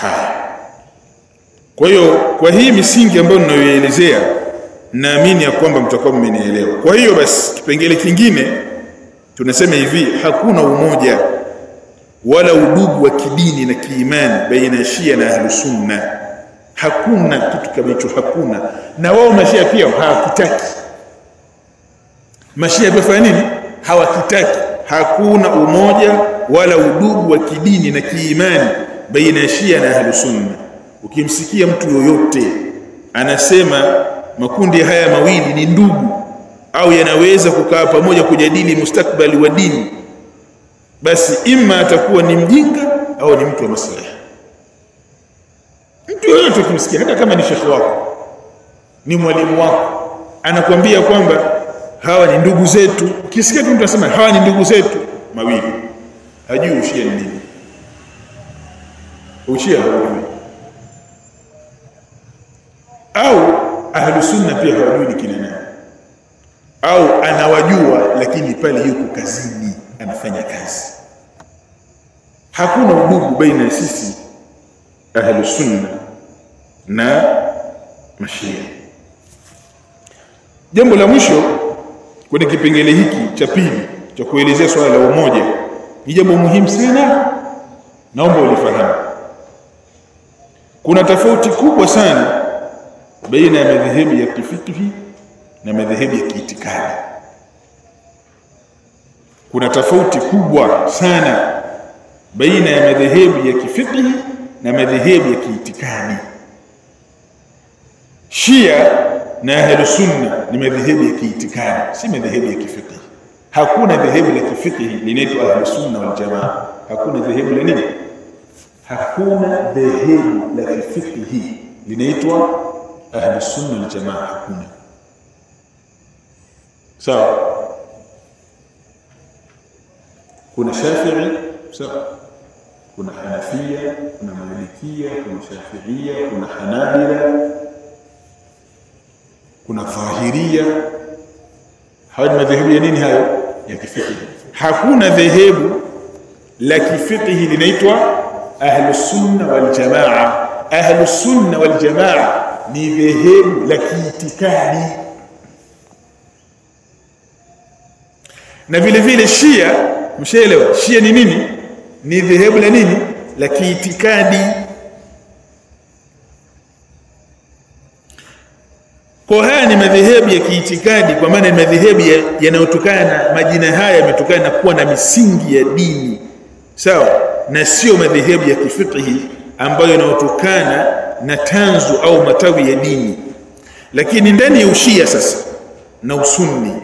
haya kwa hiyo kwa hii misingi ambayo ninayoelezea naamini ya kwamba mtakuwa mmenielewa. Kwa hiyo basi kipengele kingine tunasema hivi hakuna umoja wala udugu wa kidini na kiimani baina Shia na Ahlus Sunna. Hakuna kitu kama hicho hakuna. Na wao mashia pia hawakitaki. Mashia pia fanya nini? Hawakitaki. Hakuna umoja wala udugu wa kidini na kiimani baina ya Shia na Ahlus Sunna. Ukimsikia mtu yoyote anasema makundi haya mawili ni ndugu au yanaweza kukaa pamoja kujadili mustakbali wa dini basi imma atakuwa ni mjinga au ni mtu wa maslahi. Mtu yoyote ukimsikia hata kama ni shekhi wako ni mwalimu wako anakuambia kwamba hawa ni ndugu zetu. Ukisikia tu mtu anasema hawa ni ndugu zetu mawili. Hajui ushia ni nini ushia hawajui au ahlu sunna pia hawajui kina nani. Au anawajua lakini pale yuko kazini anafanya kazi. Hakuna udugu baina ya sisi ahlu sunna na mashia. Jambo la mwisho kwenye kipengele hiki cha pili cha kuelezea swala la umoja ni jambo muhimu sana. Naomba ulifahamu kuna tofauti kubwa sana baina ya madhehebu ya kifikhi na madhehebu ya kiitikadi. Kuna tofauti kubwa sana baina ya madhehebu ya kifikhi na madhehebu ya kiitikadi. Shia na Ahlus Sunna ni madhehebu ya kiitikadi si madhehebu ya kifikhi. Hakuna dhehebu la kifikhi linaitwa Ahlus Sunna wal Jamaa. Hakuna dhehebu la nini hakuna dhehebu la kifikhi linaitwa Ahlus Sunna wal Jamaa hakuna sawa kuna Shafi'i sawa kuna Hanafia kuna Malikia kuna Shafi'ia kuna Hanabila kuna Dhahiria hayo ni madhehebu ya nini hayo ya kifiqhi hakuna dhehebu la kifiqhi linaitwa Ahlus Sunna wal Jamaa. Ahlus Sunna wal Jamaa ni dhehebu la kiitikadi. Na vile vile Shia mshaelewa Shia ni nini? Ni dhehebu la nini? La kiitikadi. Kwa haya ni madhehebu ya kiitikadi kwa maana ni madhehebu yanayotokana na majina haya yametokana na kuwa na misingi ya dini. Sawa na sio madhehebu ya kifiqhi ambayo yanayotokana na tanzu au matawi ya dini. Lakini ndani ya ushia sasa na usunni.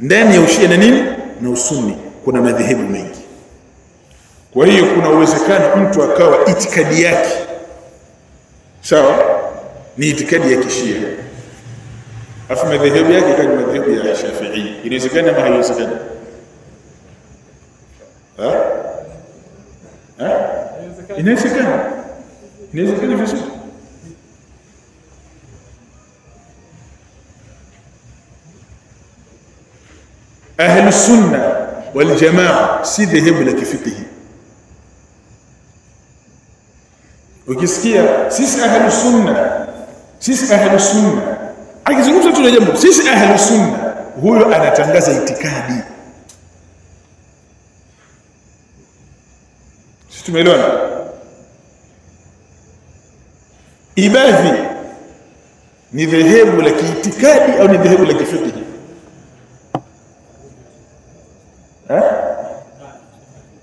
Ndani ya ushia na nini? Na usunni. Kuna madhehebu mengi. Kwa hiyo kuna uwezekano mtu akawa itikadi yake. Sawa? Ni itikadi ya kishia. Afu madhehebu yake kama madhehebu ya Shafi'i. Inawezekana ama haiwezekani ha ha inawezekana inawezekana vizuri ahlu sunna wal jamaa si dhehebu la kifikihi ukisikia sisi ahlu sunna sisi ahlu sunna akizungumza tu jambo sisi ahlu sunna huyo anatangaza itikadi tumeelewana? Ibadhi ni dhehebu la kiitikadi au ni dhehebu la kifiki? Eh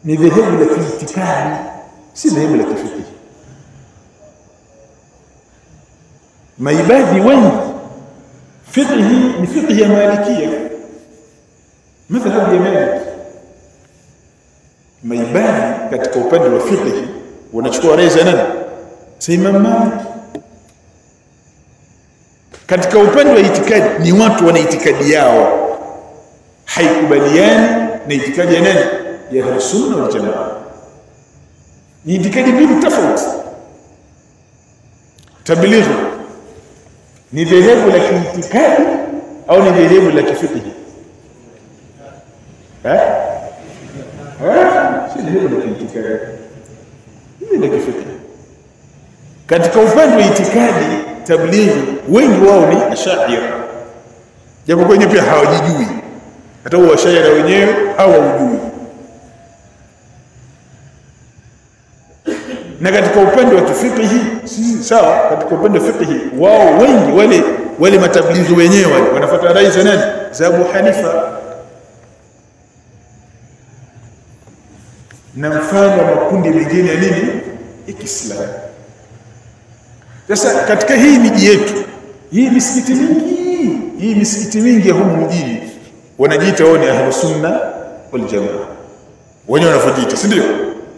ni dhehebu la kiitikadi si dhehebu la kifiki. Maibadhi wengi fiqhi ni fiqhi ya malikia. Madhhabu ya malik maibadhi katika upande wa fiqh wanachukua rai za nani imam katika upande wa itikadi ni watu wana itikadi yao. Haikubaliani na itikadi ya nani? Ya Ahlusunna wal Jamaa. Ni itikadi mbili tofauti. Tablighi ni dhehebu la kiitikadi au ni dhehebu la kifiqhi? Eh la kifiqhi katika upande wa itikadi tablighi wengi wao ni ashaira japo kwenye pia hawajijui. Hata wao washaira wenyewe hawaujui. Na katika upande wa kifikihi si sawa? Katika upande wa fikihi wao wengi wale wale matablighi wenyewe wanafuata rai za nani? Za Abu Hanifa na mfano wa makundi mengine ya nini ya Kiislamu. Sasa katika hii miji yetu hii misikiti mingi hii misikiti mingi ya humu mjini wanajiita wao ni ahlus sunna wal jamaa. Wenyewe wanavyojiita si ndio?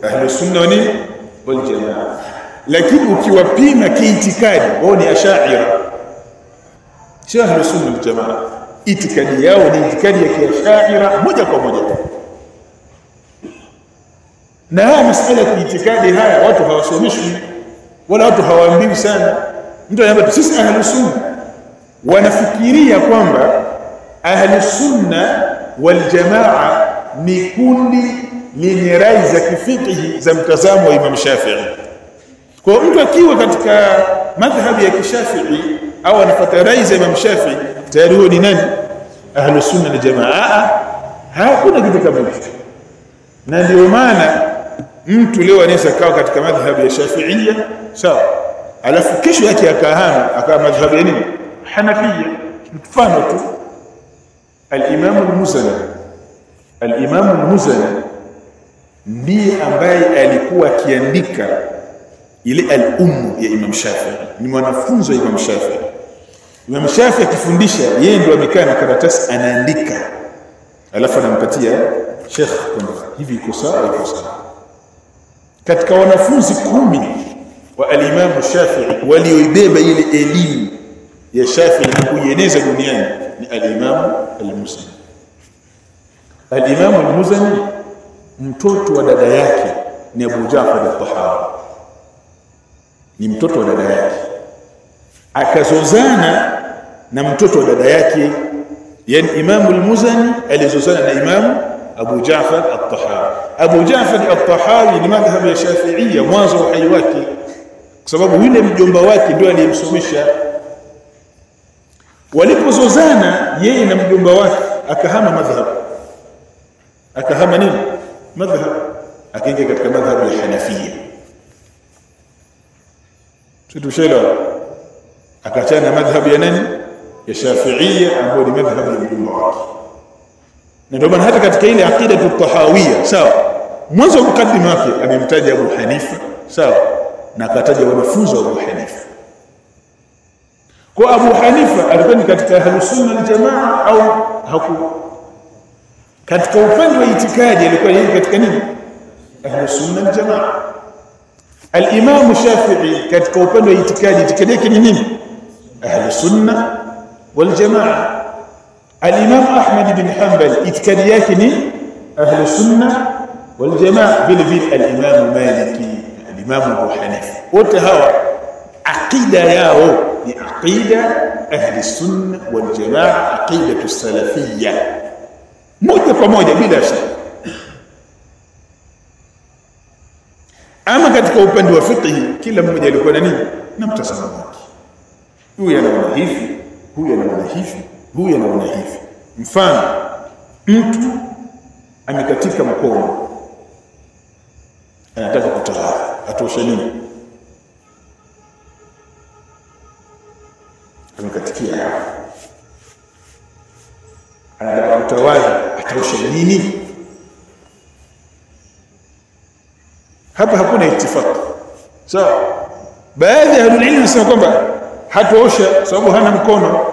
Ahlus sunna wa wal jamaa. Lakini ukiwapima kiitikadi wao ni ashaira. Sio ahlus sunna wal jamaa. Itikadi yao ni itikadi ya kiashaira moja kwa moja na haya masuala ya kiitikadi haya watu hawasomeshwi wala watu hawaambiwi sana mtu anaambia sisi ahlus sunna wanafikiria kwamba ahlus sunna wal jamaa ni kundi lenye rai za kifikihi za mtazamo wa Imam Shafi'i. Kwa mtu akiwa katika madhhabi ya kishafii au anafuata rai za Imam Shafi'i, tayari huyo ni nani? Ahlus sunna wal jamaa. Hakuna kitu kama hicho, na ndio maana mtu leo anaweza kawa katika madhhabu ya Shafi'ia sawa, alafu kesho yake akahama akawa madhhabu ya nini? Hanafiyya. Mfano tu al-Imam al-Muzani al-Imam al-Muzani ndiye ambaye alikuwa akiandika ile al-Umm ya Imam Shafi'i, ni mwanafunzi wa Imam Shafi'i. Imam Shafi'i akifundisha, yeye ndio amekaa na karatasi anaandika, alafu anampatia Sheikh kwamba hivi iko sawa, iko sawa. Katika wanafunzi kumi wa al-Imam Shafi'i walioibeba ile elimu ya Shafi'i na kuieneza duniani ni al-Imam al-Muzani. Al-Imam al-Muzani mtoto wa dada yake ni Abu Ja'far al-Tahawi, ni mtoto wa dada yake, akazozana na mtoto wa dada yake, yani Imam al-Muzani alizozana na Imam Abu Ja'far al-Tahawi. أبو جعفر الطحاوي لمذهب الشافعية يشافعية موازو حيواتي. سبب هنا مجنبواتي دولي مسومشة ولكو زوزانا يين مجنبواتي أكهام مذهب. أكهام نين مذهب. أكيد قد كمذهب الحنفية. شدو شيلو أكتانا مذهب ينيني، يا شافعية، أبو مذهب المجنبواتي ندوبا هذا كتكيلي عقيدة الطحاوية. سوا mwanzo wa mukaddima wake amemtaja Abu Hanifa, sawa, na akataja wanafunzi wa Abu Hanifa. Kwa Abu Hanifa alikuwa ni katika ahlus sunna wal jamaa au haku katika upande wa itikadi alikuwa yeye katika nini ahlus sunna wal jamaa al-imam shafi'i katika upande wa itikadi itikadi yake ni nini ahlus sunna wal jamaa al-imam ahmad bin hanbal itikadi yake ni ahlus sunna wal jamaa vile vile al-imam maliki alimamu abu hanifa wote hawa aqida yao ni aqida ahli sunna waljamaa, aqidatu salafiyya moja kwa moja bila shaka. Ama katika upande wa fiqh, kila mmoja alikuwa na nini na mtazamo wake. Huyu anaona hivi, huyu anaona hivi, huyu anaona hivi. Mfano, mtu amekatika mkono, anataka kutawadha, atoshe nini? Amekatikia anataka kutawadha atoshe nini? Hapa hakuna itifaki sawa. Baadhi ya ahlulilmu wanasema kwamba hatuosha sababu hana mkono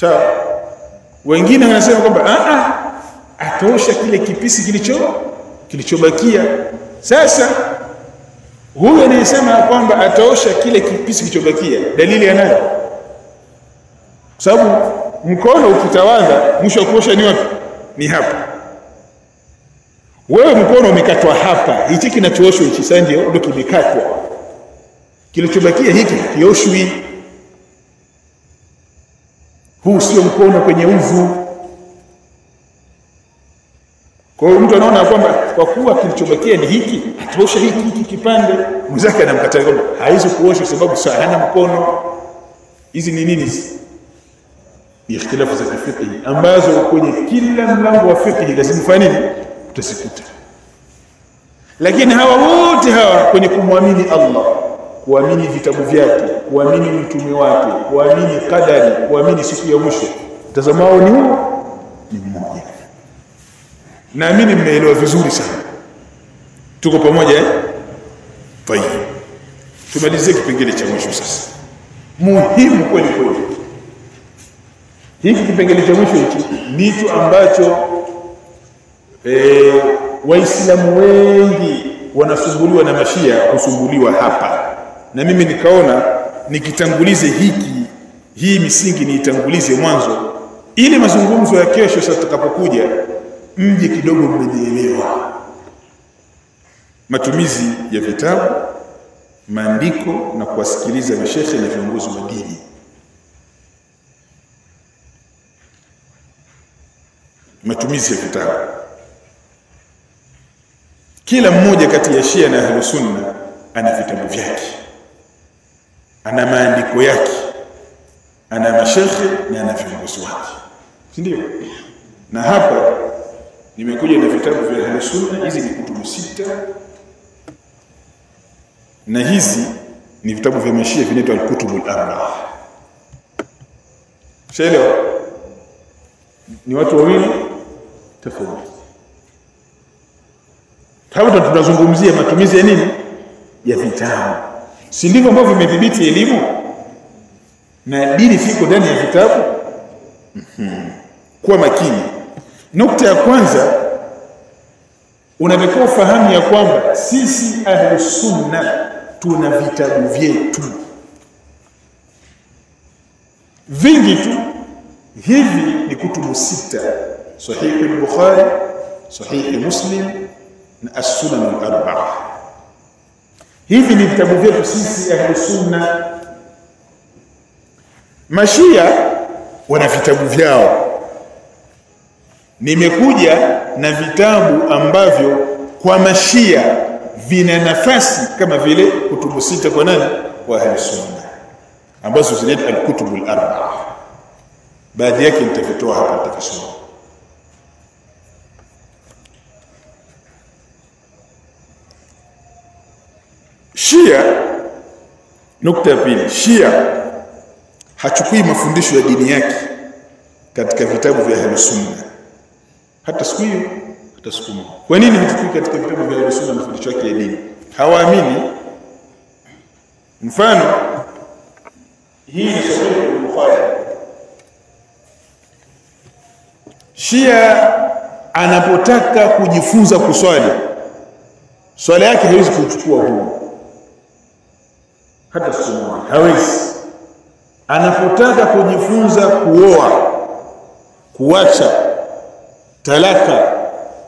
sawa. Wengine wanasema kwamba a a ataosha kile kipisi kilicho kilichobakia. Sasa huyo anayesema kwamba ataosha kile kipisi kilichobakia, dalili anayo kwa sababu mkono ukitawadha mwisho kuosha ni wapi? Ni hapa. Wewe mkono umekatwa hapa, hichi kinachooshwa hichi sasa ndio ndio kimekatwa, kilichobakia hiki kioshwi. Huu sio mkono kwenye uvu. Kwa hiyo mtu anaona kwamba kwa kuwa kilichobakia ni hiki atosha hiki hiki kipande. Mwenzake anamkataa kwamba haizi kuosha sababu hana mkono. Hizi ni nini hizi? Ikhtilafu za fiqh ambazo kwenye kila mlango wa fiqh lazima fanye nini? Utasikuta lakini hawa wote hawa kwenye kumwamini Allah kuamini vitabu vyake kuamini mtume wake kuamini kadari, kuamini siku ya mwisho mtazamo wao ni ni mmoja naamini mmeelewa vizuri sana. Tuko pamoja eh? Tayeb tumalizie kipengele cha mwisho sasa. Muhimu kweli kweli. Hiki kipengele cha mwisho hichi ndicho ambacho eh waislamu wengi wanasumbuliwa na mashia kusumbuliwa hapa. Na mimi nikaona nikitangulize hiki hii misingi niitangulize mwanzo ili mazungumzo ya kesho sasa tutakapokuja mje kidogo mmejielewa matumizi ya vitabu maandiko na kuwasikiliza mashehe na viongozi wa dini. Matumizi ya vitabu. Kila mmoja kati ya Shia na Ahlus Sunna ana vitabu vyake. Ana maandiko yake. Ana mashekhe na ana viongozi wake. Si ndio? Na hapa nimekuja na vitabu vya Ahlus Sunna hizi ni kutubu sita. Na hizi ni vitabu vya mashia vinaitwa al-kutubul arba shaelewa ni watu wawili tofauti. Hapo tunazungumzia matumizi ya nini? Ya vitabu. Si ndivyo ambavyo vimedhibiti elimu? Na dini fiko ndani ya vitabu? Mm-hmm. kuwa makini nukta ya kwanza unatakiwa ufahamu ya kwamba sisi ahlusunna tuna vitabu vyetu. Vingi tu. Hivi ni kutubu sita. Sahihi al-bukhari sahihi muslim na as-sunan al-arba'a. Hivi ni vitabu vyetu sisi ahlusunna mashia wana vitabu vyao nimekuja na vitabu ambavyo kwa mashia vina nafasi kama vile kutubu sita kwa nani? Kwa ahlusunna ambazo zinaitwa alkutubu alarbaa baadhi yake nitavitoa hapa nitakisoma Shia nukta ya pili. Shia hachukui mafundisho ya dini yake katika vitabu vya Ahlus Sunna hata siku hiyo hata siku moja. Kwa nini hachukui katika vitabu vya Ahlus na mafundisho yake ya dini? Hawaamini. Mfano hii ni sahihi al-Bukhari. Shia anapotaka kujifunza kuswali swala yake haiwezi kuchukua huo. Hata siku moja hawezi. Anapotaka kujifunza kuoa kuacha talaka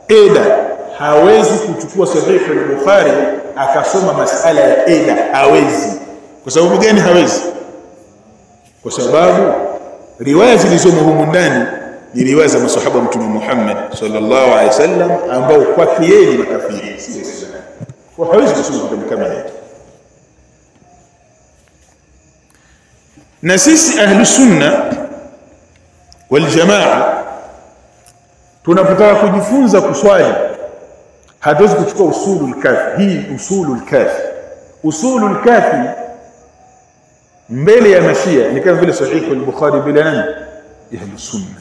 eda. Hawezi kuchukua sahihi al-Bukhari akasoma masala ya eda. Hawezi. Kwa sababu gani hawezi? Kwa sababu riwaya zilizomo humu ndani ni riwaya za masahaba wa mtume Muhammad sallallahu alaihi wasallam ambao kwake yeye ni makafiri. Kwa hawezi kusoma kitabu kama hiki. Na sisi ahlu sunna wal jamaa tunapotaka kujifunza kuswali hatuwezi kuchukua usulul kafi hii usulul kafi usulul kafi mbele ya mashia ni kama vile sahihi al-bukhari bila nani? Ahlu sunna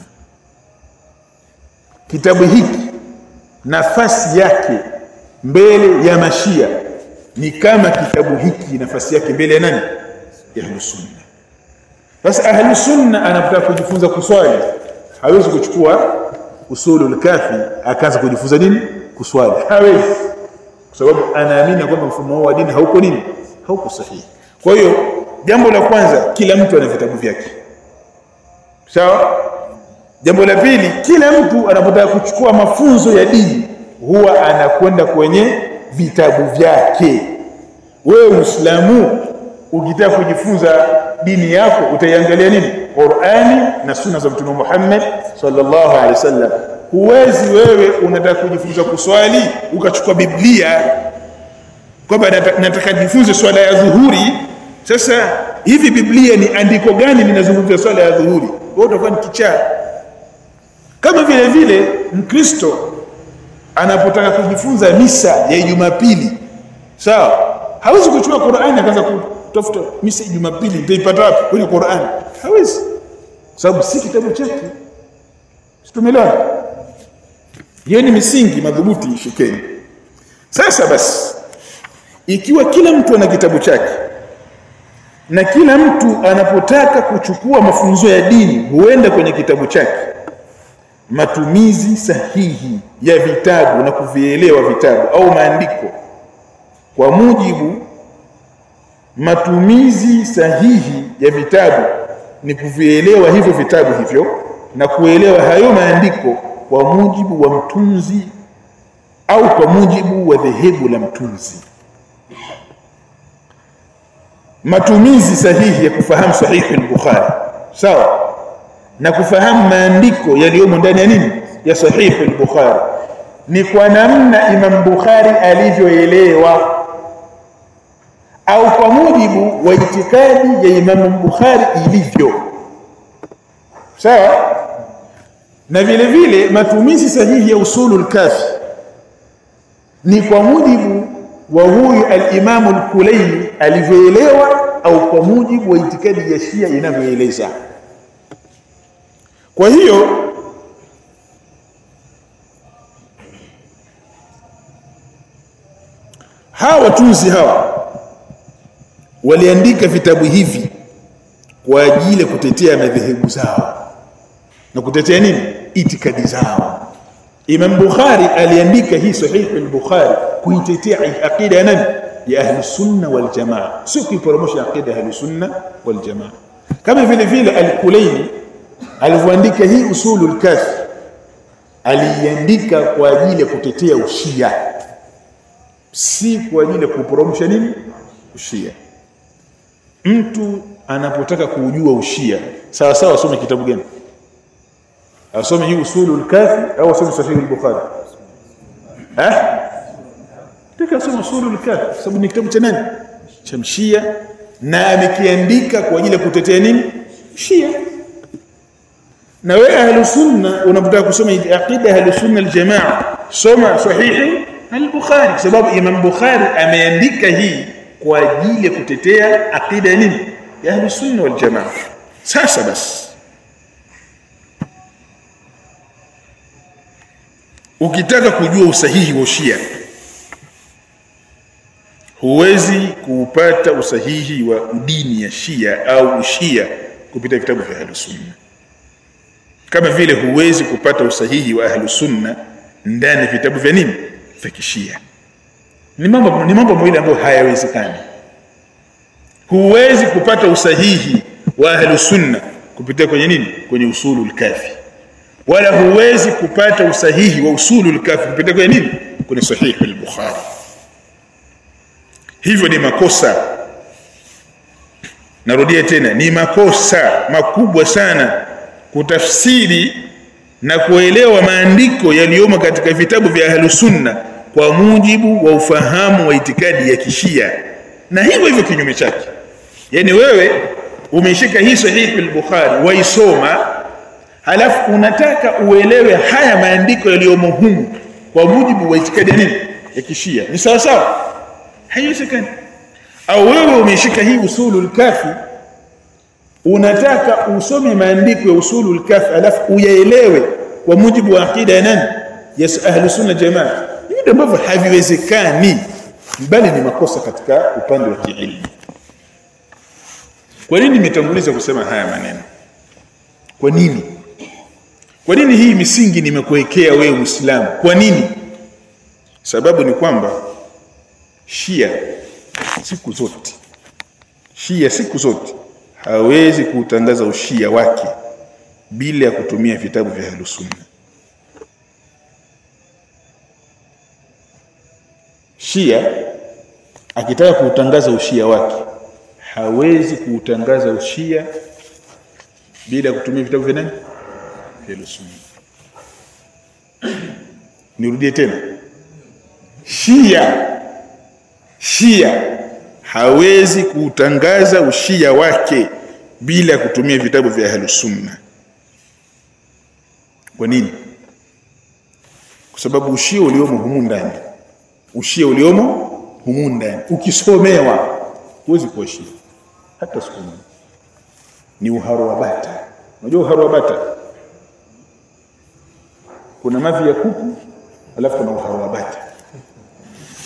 kitabu hiki nafasi yake mbele ya mashia ni kama kitabu hiki nafasi yake mbele ya nani? Ya sunna sasa ahlusunna anapotaka kujifunza kuswali hawezi kuchukua usulul kafi akaanza kujifunza nini? Kuswali. Hawezi. Kwa sababu anaamini kwamba mfumo wa dini hauko nini? Hauko sahihi. Kwa hiyo jambo la kwanza kila mtu ana vitabu vyake. Sawa? Jambo la pili kila mtu anapotaka kuchukua mafunzo ya dini huwa anakwenda kwenye vitabu vyake. Wewe muislamu ukitaka kujifunza dini yako utaiangalia nini Qur'ani na sunna za Mtume Muhammad sallallahu alaihi wasallam huwezi wewe unataka kujifunza kuswali ukachukua Biblia kwamba nataka nijifunze swala ya dhuhuri. Sasa hivi Biblia ni andiko gani linazungumzia swala ya dhuhuri? Wewe utakuwa ni kichaa. Kama vile vile Mkristo anapotaka kujifunza misa ya Jumapili, sawa, hawezi kuchukua Qur'ani akaanza kutafuta misa ya Jumapili, nitaipata wapi kwenye Qur'an Hawezi, sababu si kitabu chake. tumelewa Hiyo ni misingi madhubuti, shikeni. Sasa basi, ikiwa kila mtu ana kitabu chake na kila mtu anapotaka kuchukua mafunzo ya dini huenda kwenye kitabu chake, matumizi sahihi ya vitabu na kuvielewa vitabu au maandiko kwa mujibu, matumizi sahihi ya vitabu ni kuvielewa hivyo vitabu hivyo na kuelewa hayo maandiko kwa mujibu wa mtunzi au kwa mujibu wa dhehebu la mtunzi. Matumizi sahihi ya kufahamu sahihi al-Bukhari, sawa, na kufahamu maandiko yaliyomo ndani ya nini, ya sahihi al-Bukhari ni kwa namna Imam Bukhari alivyoelewa au kwa mujibu wa itikadi ya Imam Bukhari ilivyo, sawa na vile vile matumizi sahihi ya usulul kafi ni kwa mujibu wa huyu al-Imam al-Kulayni alivyoelewa au kwa mujibu wa itikadi ya Shia inavyoeleza. Kwa hiyo hawa watunzi hawa waliandika vitabu hivi kwa ajili ya kutetea madhehebu zao. Na kutetea nini? Itikadi zao. Imam Bukhari aliandika hii sahihi al-Bukhari kuitetea aqida ya nani? Ya ahli sunna wal jamaa. Sio kuiporomosha aqida ahli sunna wal jamaa. Kama vile vile al-Kulaini alivyoandika hii usulul kafi aliandika kwa ajili ya kutetea ushia. Si kwa ajili ya kuporomosha nini? Ushia mtu anapotaka kujua ushia sawa sawa asome kitabu gani? Asome hii usulul kafi au asome sahihi al-bukhari eh taka asome usulul kafi sababu ni kitabu cha nani? Cha mshia. Na amekiandika kwa ajili ya kutetea nini? Shia. Na wewe ahlu sunna unapotaka kusoma aqida ahlu sunna al-jamaa soma sahihi al-bukhari sababu imam bukhari ameandika hii kwa ajili ya kutetea aqida nini? Ya ahli sunna wal jamaa. Sasa basi ukitaka kujua usahihi wa Shia huwezi kupata usahihi wa dini ya Shia au Ushia kupitia vitabu vya Ahlus Sunna. Kama vile huwezi kupata usahihi wa Ahlus Sunna ndani ya vitabu vya nini? Vya Kishia ni mambo ni mambo mawili ambayo hayawezekani. Huwezi kupata usahihi wa ahlu Sunna kupitia kwenye nini? Kwenye usulul kafi wala huwezi kupata usahihi wa usulul kafi kupitia kwenye nini? Kwenye sahihi al-Bukhari. Hivyo ni makosa. Narudia tena ni makosa makubwa sana kutafsiri na kuelewa maandiko yaliyomo katika vitabu vya ahlus sunna kwa mujibu wa ufahamu wa itikadi ya kishia. Na hivyo hivyo kinyume chake. Yani wewe umeshika hii sahihi al-Bukhari waisoma halafu unataka uelewe haya maandiko yaliyomo humu kwa mujibu wa itikadi nini? Ya kishia. Ni sawa sawa? Haiwezekani. Au wewe umeshika hii usulul kafi unataka usome maandiko ya usulul kafi alafu uyaelewe kwa mujibu wa akida ya nani? Ya ahlu sunna jamaa hivi ambavyo haviwezekani bali ni makosa katika upande wa kielimu kwa nini nimetanguliza kusema haya maneno? Kwa nini? Kwa nini hii misingi nimekuwekea wewe Muislamu? Kwa nini? Sababu ni kwamba Shia siku zote Shia siku zote hawezi kuutangaza ushia wake bila ya kutumia vitabu vya Ahlus Sunna. Shia akitaka kuutangaza ushia wake hawezi kuutangaza ushia bila kutumia vitabu vya nani? Vya Sunna. nirudie tena shia shia hawezi kuutangaza ushia wake bila kutumia vitabu vya ahlusunna kwa nini kwa sababu ushia uliomo humu ndani ushia uliomo humu ndani ukisomewa huwezi kuishia hata siku moja. Ni uharo wa bata. Unajua uharo wa bata? Kuna mavi ya kuku alafu kuna uharo wa bata.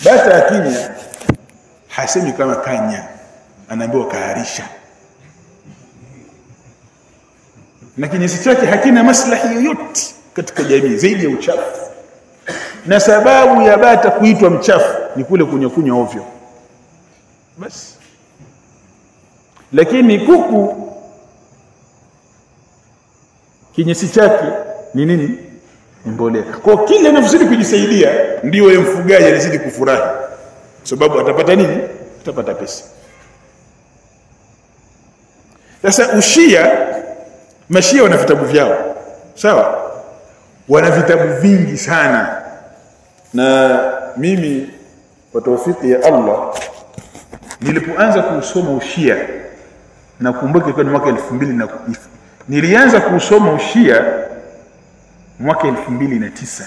Bata akinya hasemi kama kanya. Anaambiwa kaharisha na kinyesi chake hakina maslahi yoyote katika jamii zaidi ya uchafu na sababu ya bata kuitwa mchafu ni kule kunyakunya ovyo. Basi lakini kuku kinyesi chake ni nini? Ni mbolea. Kwa kile anazidi kujisaidia ndio yeye mfugaji anazidi kufurahi. Sababu atapata nini? Atapata pesa. Sasa ushia mashia wana vitabu vyao. Sawa? Wana vitabu vingi sana na mimi kwa taufiki ya Allah nilipoanza kusoma ushia nakumbuka ilikuwa ni mwaka 2000 na nilianza kusoma ushia mwaka 2009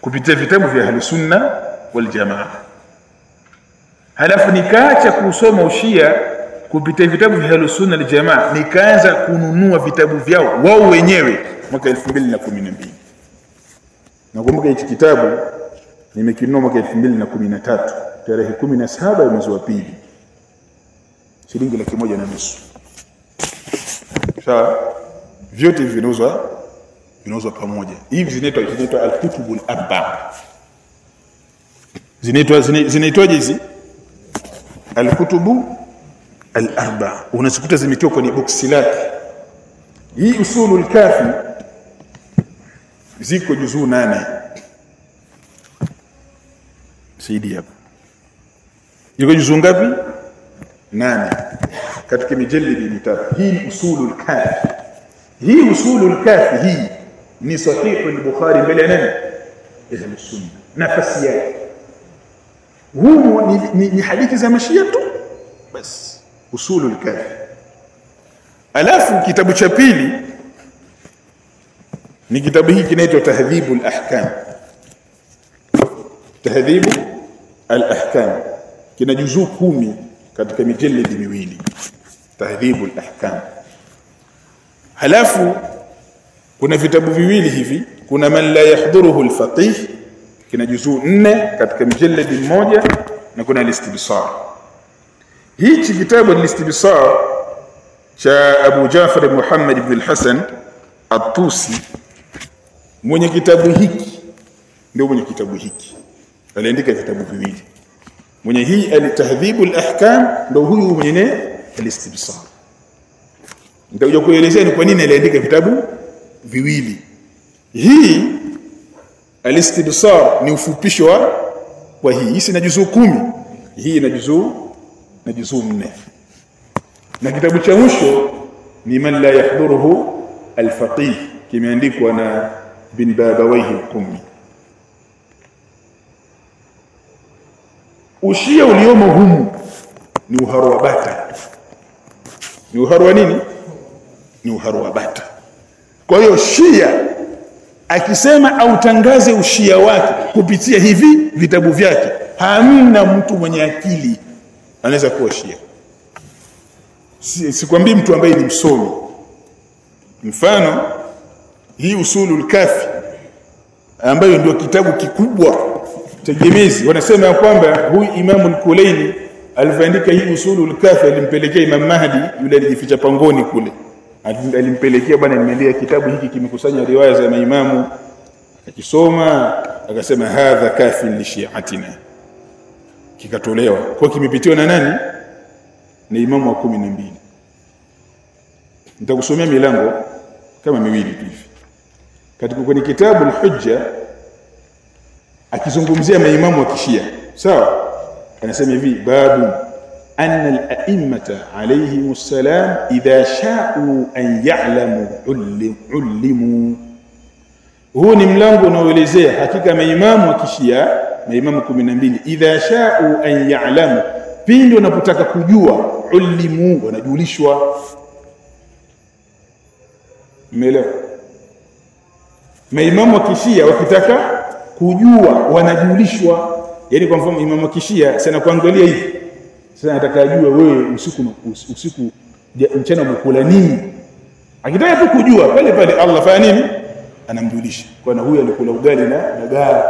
kupitia vitabu vya ahli sunna wal jamaa. Halafu nikaacha kusoma ushia kupitia vitabu vya ahli sunna wal jamaa nikaanza kununua vitabu vyao wao wenyewe mwaka 2012 nakumbuka hichi kitabu nimekinunua mwaka 2013 tarehe 17 ya mwezi wa pili. Shilingi laki moja na nusu. Sawa vyote hivi vinauzwa vinauzwa pamoja. Hivi zinaitwa zinaitwa al-kutubul arba zinaitwa zinaitwaje hizi? Al-kutubu al-arba. Unazikuta zimetiwa kwenye boksi lake. Hii usulul kafi ziko juzuu nane. Saidi hapo yuko juzuu ngapi? Nane. Katika mijalidi mitatu. Hii ni usulul kafi hii usulul kafi hii ni sahihu al-bukhari mbele ya nani? Sunna nafasi yake. Huu ni, ni, ni hadithi za mashia tu. Bas. Usulul kafi alafu kitabu cha pili ni kitabu hiki kinaitwa tahdhibul ahkam. Tahdhibu al-ahkam kina juzuu kumi katika mijalidi miwili. Tahdhibu al-ahkam halafu kuna vitabu viwili hivi. Kuna man la yahduruhu al-faqih kina juzuu nne katika mjalidi mmoja na kuna al-istibsar. Hichi kitabu al-istibsar cha Abu Jafar Muhammad ibn al-Hasan at-Tusi mwenye kitabu hiki ndio mwenye kitabu hiki. Aliandika vitabu viwili. Mwenye hii alitahdhibu alahkam ndio huyu mwenye al-istibsar. Nitakuja kuelezea ni kwa nini aliandika vitabu viwili. Hii al-istibsar ni ufupisho wa kwa hii. Hii ina juzuu kumi. Hii ina juzuu na juzuu nne. Na kitabu cha mwisho ni man la yahduruhu alfaqih. Kimeandikwa na bin babawayhi al-qummi ushia uliomo humu ni uharu wa bata. Ni uharu wa nini? Ni uharu wa bata. Kwa hiyo shia akisema autangaze ushia wake kupitia hivi vitabu vyake hamna mtu mwenye akili anaweza kuwa shia. Sikwambii si mtu ambaye ni msomi. Mfano hii usulul kafi ambayo ndio kitabu kikubwa tegemezi. Wanasema ya kwamba huyu imamu al-Kulaini alivyoandika hii usulul kafi alimpelekea Imam Mahdi yule alijificha pangoni kule. Alimpelekea bwana nimeandika kitabu hiki kimekusanya riwaya za maimamu. Akisoma akasema hadha kafi li shi'atina. Kikatolewa. Kwa kimepitiwa na nani? Na imamu wa kumi na mbili. Nitakusomea milango kama miwili tu hivi katika kwenye kitabu al-Hujja akizungumzia maimamu wa kishia. Sawa? So, anasema hivi babu anna al-a'immata alayhim assalam idha sha'u an ya'lamu ulimu huu ni mlango unaoelezea hakika maimamu wa kishia maimamu 12 idha sha'u an ya'lamu pindi wanapotaka kujua ulimu wanajulishwa. Umeelewa? Maimamu wa kishia wakitaka kujua wanajulishwa. Yani kwa mfano imamu kishia sana kuangalia hivi. Sasa nataka ajue wewe usiku usiku mchana umekula nini? Akitaka tu kujua pale pale Allah fanya nini? Anamjulisha. Kwa na huyu alikula ugali na dagaa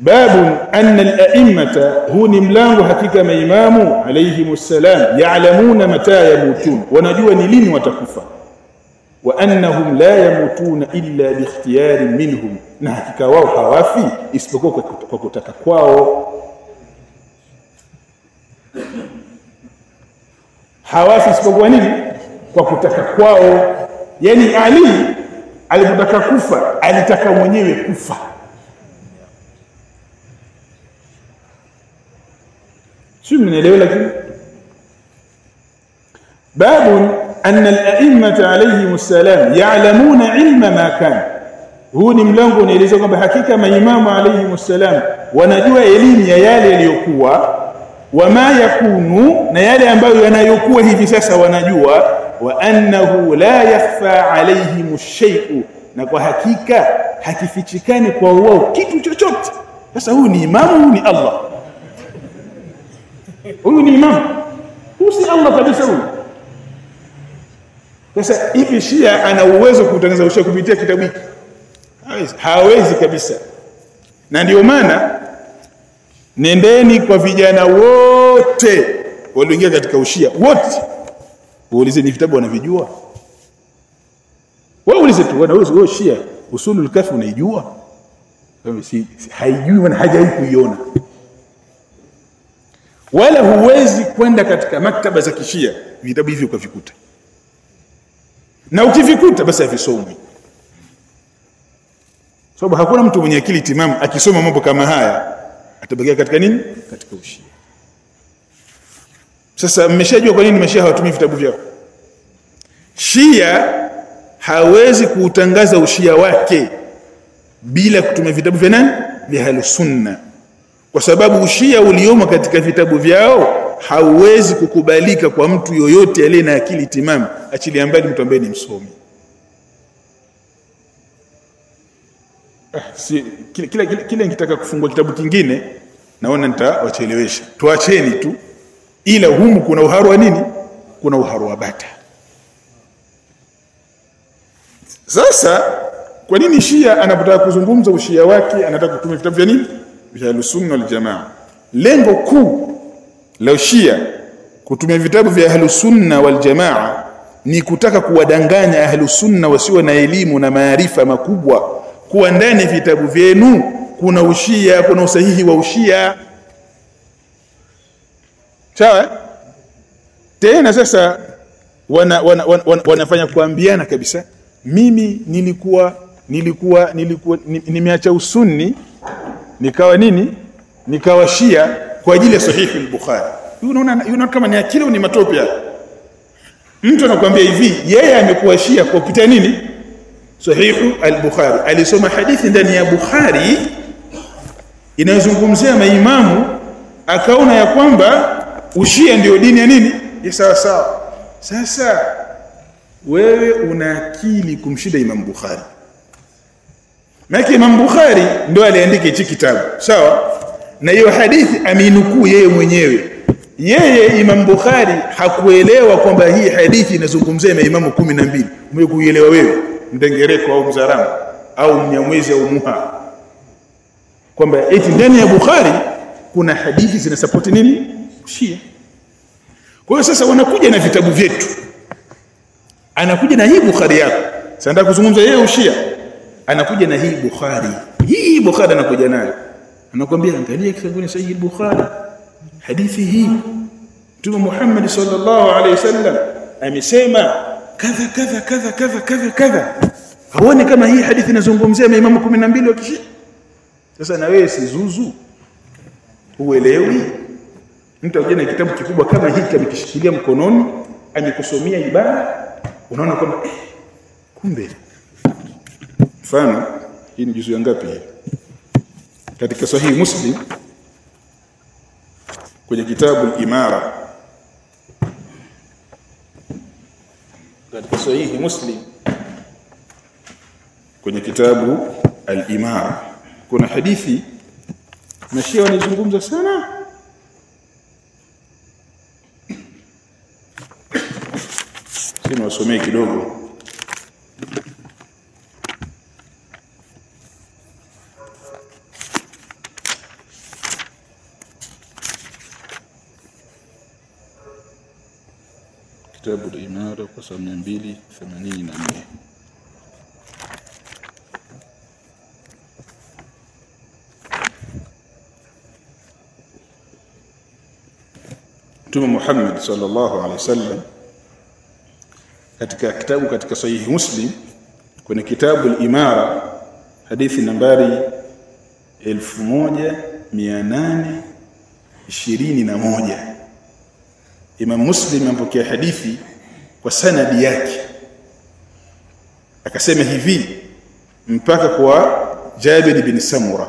babu anna al-a'immata huu ni mlango hakika maimamu alayhi salam ya'lamuna mata yamutun wanajua ni lini watakufa. Wa annahum la yamutuna illa bi ikhtiyari minhum na hakika wao hawafi isipokuwa kwa kutaka kwao. Hawafi isipokuwa nini? Kwa kutaka kwao. Yani ali alipotaka kufa alitaka mwenyewe kufa. si mnaelewa lakini? Babu anna al-a'immata alayhim salam ya'lamuna ilma ma kana huu ni mlango unaeleza kwamba hakika maimamu alayhim salam wanajua elimu ya yale yaliyokuwa wama yakunu na yale ambayo yanayokuwa hivi sasa wanajua wa annahu la yakhfa alayhim shay'u na kwa hakika hakifichikani kwa wao kitu chochote. Sasa huu ni imamu huu ni Allah huyu ni imam. Huyu si Allah kabisa huyu. Sasa hivi Shia ana uwezo kutangaza ushia kupitia kitabu hiki? Hawezi, hawezi kabisa. Na ndio maana nendeni kwa vijana wote walioingia katika ushia wote. Waulize ni vitabu wanavijua? Wewe ulize tu wanauliza wewe Shia usulul kafi unaijua? Si, si, haijui wala hajai kuiona wala huwezi kwenda katika maktaba za kishia vitabu hivi ukavikuta. Na ukivikuta basi havisomwi. Sababu so, hakuna mtu mwenye akili timamu akisoma mambo kama haya atabakia katika nini? Katika ushia. Sasa mmeshajua kwa nini mashia hawatumii vitabu vyao? Shia hawezi kuutangaza ushia wake bila kutumia vitabu vya nani? Vya ahlusunna kwa sababu ushia uliomo katika vitabu vyao hauwezi kukubalika kwa mtu yoyote aliye na akili timamu. Achilia mbali mtu ambaye ni msomi. Ah, si, kile, kile, kile, kile nikitaka kufungua kitabu kingine naona nitawachelewesha. Tuacheni tu. Ila humu kuna uharu wa nini? Kuna uharu wa bata. Sasa kwa nini shia anapotaka kuzungumza ushia wake anataka kutumia vitabu vya nini vya ahlusunna waljamaa lengo kuu la shia kutumia vitabu vya ahlusunna waljamaa ni kutaka kuwadanganya ahlusunna wasio na elimu na maarifa makubwa. Kuwa ndani vitabu vyenu kuna ushia kuna usahihi wa ushia. Sawa tena sasa wana, wana, wana, wana, wanafanya kuambiana kabisa mimi nilikuwa nilikuwa nilikuwa nimeacha usunni nikawa nini? Nikawa shia kwa ajili ya sahihi al-bukhari. Unaona unaona kama ni akili ni matopia mtu anakuambia hivi yeye amekuwa shia kwa kupitia nini? Sahihu al-bukhari. Alisoma hadithi ndani ya bukhari inayozungumzia maimamu akaona ya kwamba ushia ndio dini ya nini? Ya sawa sawa. Sasa wewe una akili kumshinda imam bukhari maana imam bukhari ndio aliandika hichi kitabu. Sawa? Na hiyo hadithi aminukuu yeye mwenyewe. Yeye imam bukhari hakuelewa kwamba hii hadithi inazungumzia maimamu kumi na mbili. Umekuielewa wewe? Mdengereko au mzaramu au mnyamwezi au muha? Kwamba eti ndani ya bukhari kuna hadithi zinasapoti nini? Shia. Kwa hiyo sasa wanakuja na vitabu vyetu. Anakuja na hii bukhari yako. Sasa kuzungumza yeye ushia anakuja na hii bukhari. Hii bukhari anakuja nayo. Anakuambia angalia kitabu sahihi bukhari hadithi hii. Mtume Muhammad sallallahu alaihi wasallam amesema kadha kadha kadha kadha kadha kadha. Haone kama hii hadithi inazungumzia maimamu 12 wa kishia sasa na wewe si zuzu. Uelewi mtu aje na kitabu kikubwa kama hiki amekishikilia mkononi amekusomea ibada unaona kwamba eh, kumbe mfano hii ni juzu ya ngapi katika sahihi muslim kwenye kitabu al-imara katika sahihi muslim kwenye kitabu al-imara. Kuna hadithi mashia wanazungumza sana. Sina wasomee kidogo kitabu al-imara na 284 Mtume Muhammad sallallahu alaihi wasallam katika kitabu katika sahihi Muslim kwenye kitabu al-Imara hadithi nambari 1821 Imam Muslim ampokea hadithi kwa sanadi yake. Akasema hivi mpaka kwa Jabir bin Samura.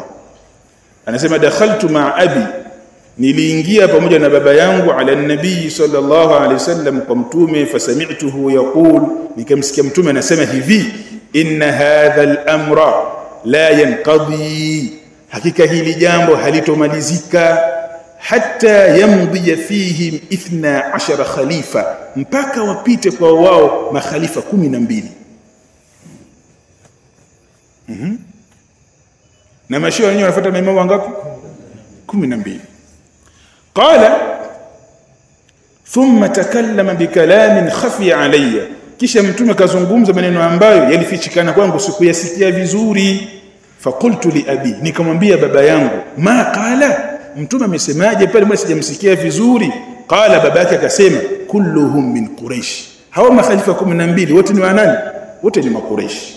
Anasema dakhaltu ma abi. Niliingia pamoja na baba yangu ala nabii sallallahu alaihi wasallam kwa mtume fasami'tuhu yaqul. Nikamsikia mtume anasema hivi inna hadha al-amra la yanqadi. Hakika hili jambo halitomalizika hatta yamdiya fihim ithna ashara khalifa mpaka wapite kwa wao makhalifa kumi na mbili. Mm -hmm. na mashia wenyewe wanafuata maimamu wangapi? Kumi na mbili. Qala thumma takallama bikalamin khafi alayya. Kisha mtume kazungumza maneno ambayo yalifichikana kwangu sikuyasikia vizuri. Fakultu li abi nikamwambia baba yangu ma qala? Mtume amesemaje pale mbona sijamsikia vizuri? Qala babake akasema kulluhum min quraish hawa makhalifa 12 wote ni wa nani? Wote ni makuraish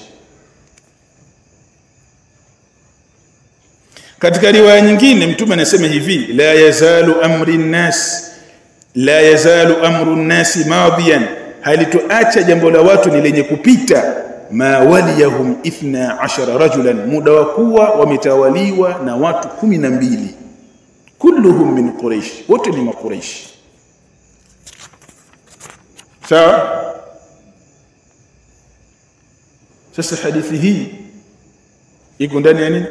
katika riwaya nyingine mtume anasema hivi la yazalu amri nnas la yazalu amru nnasi madiyan halituacha jambo la watu ni lenye kupita. Ma waliyahum 12 rajulan muda wa kuwa wametawaliwa na watu 12 kulluhum min quraish wote ni makuraish sawa? Sasa hadithi hii iko ndani ya nini?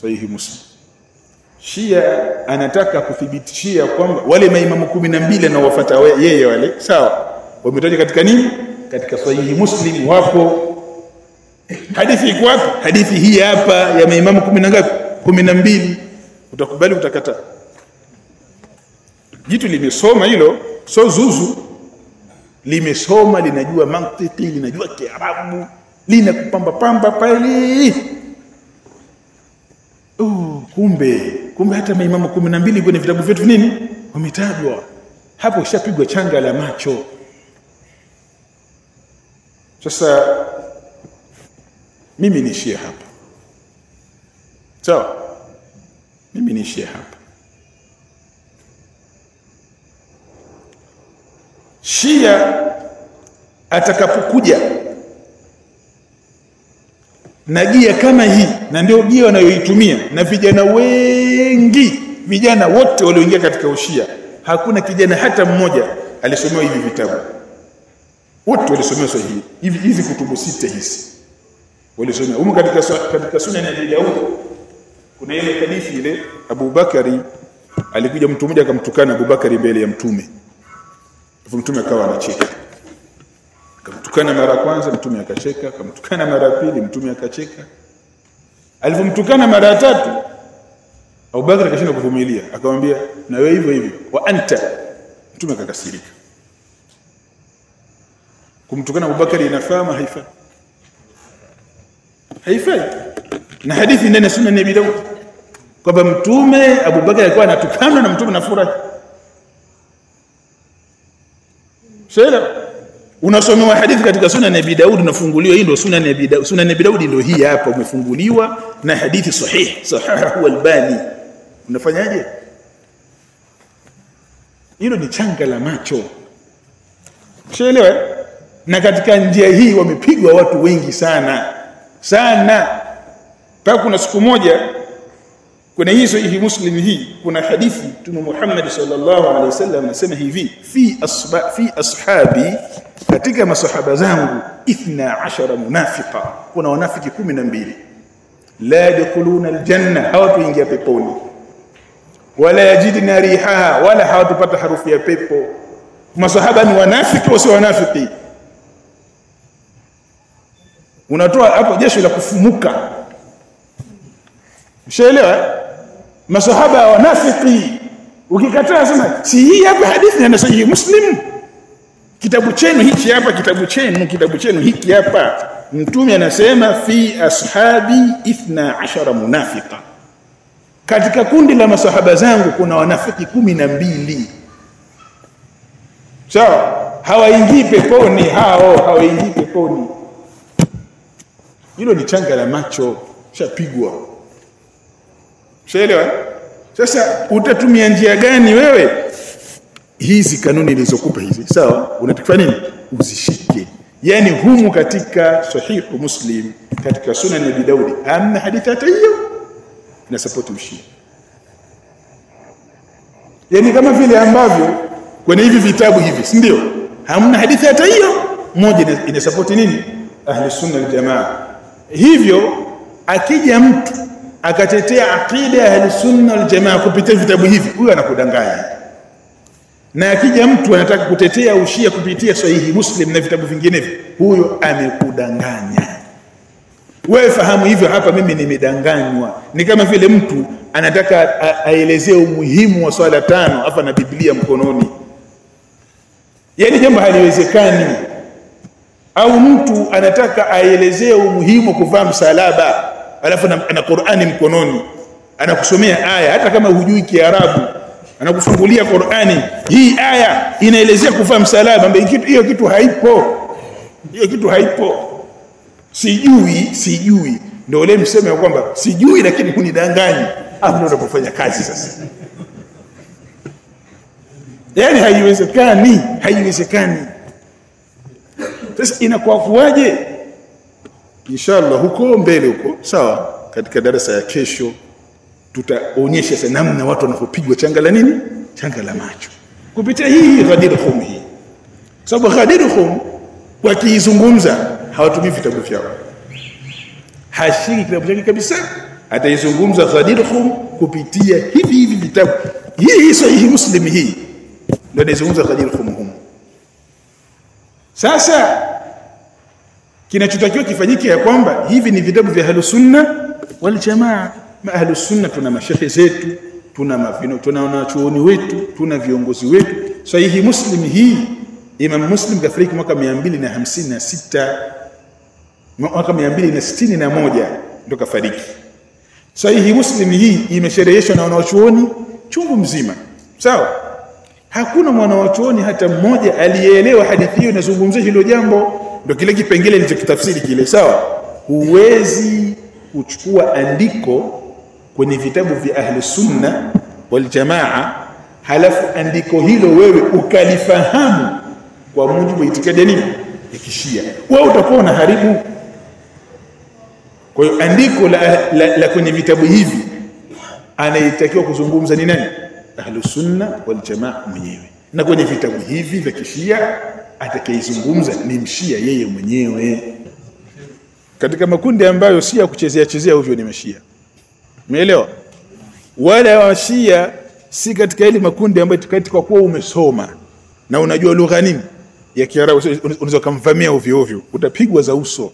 Sahihi muslim. Shia anataka kuthibitishia kwamba wale maimamu 12 na wafuata yeye wale sawa wametaja katika nini? Katika sahihi muslim wapo. Hadithi iko hadithi hii hapa ya maimamu 10 ngapi? 12 utakubali utakataa jitu limesoma hilo so zuzu limesoma linajua mantiki linajua kiarabu linakupamba pamba pale Oh, kumbe kumbe hata maimamu 12 kwenye vitabu vyetu nini? Wametajwa. Hapo ushapigwa changa la macho. Sasa mimi niishie hapa. Sawa? so, mimi niishie hapa. Shia atakapokuja na gia kama hii na ndio gia wanayoitumia na vijana wengi vijana wote walioingia katika ushia hakuna kijana hata mmoja alisomewa hivi vitabu. Wote walisomewa sahihi. Hivi hizi kutubu sita hizi. Walisomewa huko katika katika sunna ya Daud kuna ile hadithi ile Abu Bakari alikuja mtu mmoja akamtukana Abu Bakari mbele ya mtume. Mtume akawa anacheka. Akamtukana mara kwanza mtume akacheka. Akamtukana mara pili mtume akacheka. Alipomtukana mara ya tatu Abubakar akashinda kuvumilia. Akamwambia na wewe hivyo hivyo wa anta. Mtume akakasirika. Kumtukana Abubakar inafaa ma haifai. Haifai. Na hadithi ndani ya sunna ya Daud kwamba mtume Abubakar alikuwa anatukana na mtume anafurahi Sasa unasomewa hadithi katika sunan ya Abi Daud unafunguliwa. Hii ndio sunan ya Abi Daud sunan ya Abi Daud ndio hii hapa umefunguliwa na hadithi sahih sahihu albani. Unafanyaje? Hilo ni changa la macho. Ushaelewa na katika njia hii wamepigwa watu wengi sana. Sana. Mpaka kuna siku moja kuna hii sahihi muslim hii kuna hadithi tume Muhammad sallallahu alaihi wasallam anasema hivi fi asba fi ashabi katika masahaba zangu 12 munafiqa. Kuna wanafiki 12 la yadkhuluna aljanna hawatuingia peponi. Wala yajidna rihaha wala hawatupata harufu ya pepo. Masahaba ni wanafiki sio wanafiki? Unatoa hapo jeshi la kufumuka. Ushaelewa? Masahaba wanafiki. Ukikataa sema si hii hapa hadithi na sahihi Muslim. Kitabu chenu hichi hapa kitabu chenu kitabu chenu hiki hapa. Mtume anasema fi ashabi 12 munafiqa. Katika kundi la masahaba zangu kuna wanafiki kumi na mbili. Sawa? Hawaingii peponi hao, hawaingii peponi. Hilo ni changa la macho, shapigwa. Ushaelewa? Sasa utatumia njia gani wewe? Hizi kanuni nilizokupa hizi, sawa? Unatakiwa nini? Uzishike. Yaani humu katika sahihu Muslim, katika sunan ya Daudi, amna hadithi hata hiyo na support ushia. Yaani kama vile ambavyo kwenye hivi vitabu hivi, si ndio? Hamna hadithi hata hiyo moja ina support nini? Ahli sunna wal jamaa. Hivyo akija mtu akatetea aqida ya sunna wal jamaa kupitia vitabu hivi. Huyo anakudanganya. Na akija mtu anataka kutetea ushia kupitia sahihi muslim na vitabu vinginevyo huyo amekudanganya. Wewe fahamu hivyo hapa mimi nimedanganywa. Ni kama vile mtu anataka aelezee umuhimu wa swala tano hapa na biblia mkononi. Yani jambo haliwezekani. Au mtu anataka aelezee umuhimu wa kuvaa msalaba alafu ana na Qur'ani mkononi. Anakusomea aya hata kama hujui Kiarabu anakufungulia Qur'ani. Hii aya inaelezea kuvaa msalaba mbe kitu hiyo kitu haipo. Hiyo kitu haipo. Sijui sijui. Ndio ule mseme ya kwamba sijui lakini hunidanganya hapo ndio unapofanya kazi sasa. Yani haiwezekani haiwezekani. Sasa inakuwa kuwaje inshallah huko mbele huko sawa katika darasa ya kesho tutaonyesha sasa namna watu wanapopigwa changa la nini? Changa la macho. Kupitia hii Ghadir Khum hii. Sababu Ghadir Khum wakiizungumza hawatumii vitabu vyao. Hashiki kitabu chake kabisa. Ataizungumza Ghadir Khum kupitia hivi hivi vitabu. Hii hii sahihi Muslim hii. Ndio anaizungumza Ghadir Khum sasa kinachotakiwa kifanyike ya kwamba hivi ni vitabu vya ahlus sunna? Wal jamaa. Ma ahlus sunna tuna mashehe zetu tuna mavino tuna wanachuoni wetu tuna viongozi wetu. Sahihi muslim hii imam muslim kafariki mwaka 256 mwaka 261 ndo kafariki. Sahihi muslim hii imeshereheshwa na wanachuoni chungu mzima. Sawa? Hakuna mwanachuoni hata mmoja aliyeelewa hadithi hiyo inazungumzia hilo jambo ndio kile kipengele nilichokitafsiri kile sawa? Huwezi kuchukua andiko kwenye vitabu vya ahli sunna wal jamaa halafu andiko hilo wewe ukalifahamu kwa mujibu wa itikadi nini? Ya kishia. Wewe utakuwa unaharibu. Kwa hiyo andiko la, la, la kwenye vitabu hivi anayetakiwa kuzungumza ni nani? Ahli sunna wal jamaa mwenyewe. Na kwenye vitabu hivi vya kishia atakayezungumza ni mshia yeye mwenyewe. Katika makundi ambayo si ya kuchezea chezea hivyo ni mashia umeelewa? Wala washia si katika ile makundi ambayo tukati kwa kuwa umesoma na unajua lugha nini ya Kiarabu unaweza kumvamia ovyo ovyo utapigwa za uso.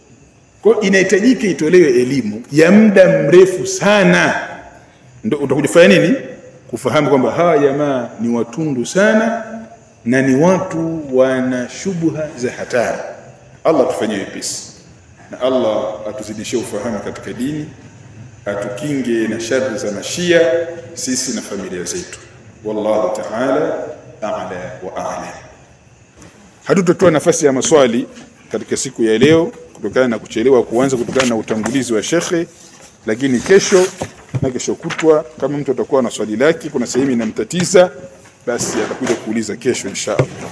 Kwa inahitajika itolewe elimu ya muda mrefu sana. Ndio utakujifanya nini? Kufahamu kwamba hawa jamaa ni watundu sana na ni watu wana shubha za hatari. Allah tufanyie wepesi. Na Allah atuzidishie ufahamu katika dini atukinge na shari za mashia sisi na familia zetu. Wallahu ta'ala a'la wa a'la hatutotoa nafasi ya maswali katika siku ya leo kutokana na kuchelewa kuanza kutokana na utangulizi wa shekhe lakini kesho na kesho kutwa kama mtu atakuwa na swali lake kuna sehemu inamtatiza basi atakuja kuuliza kesho insha Allah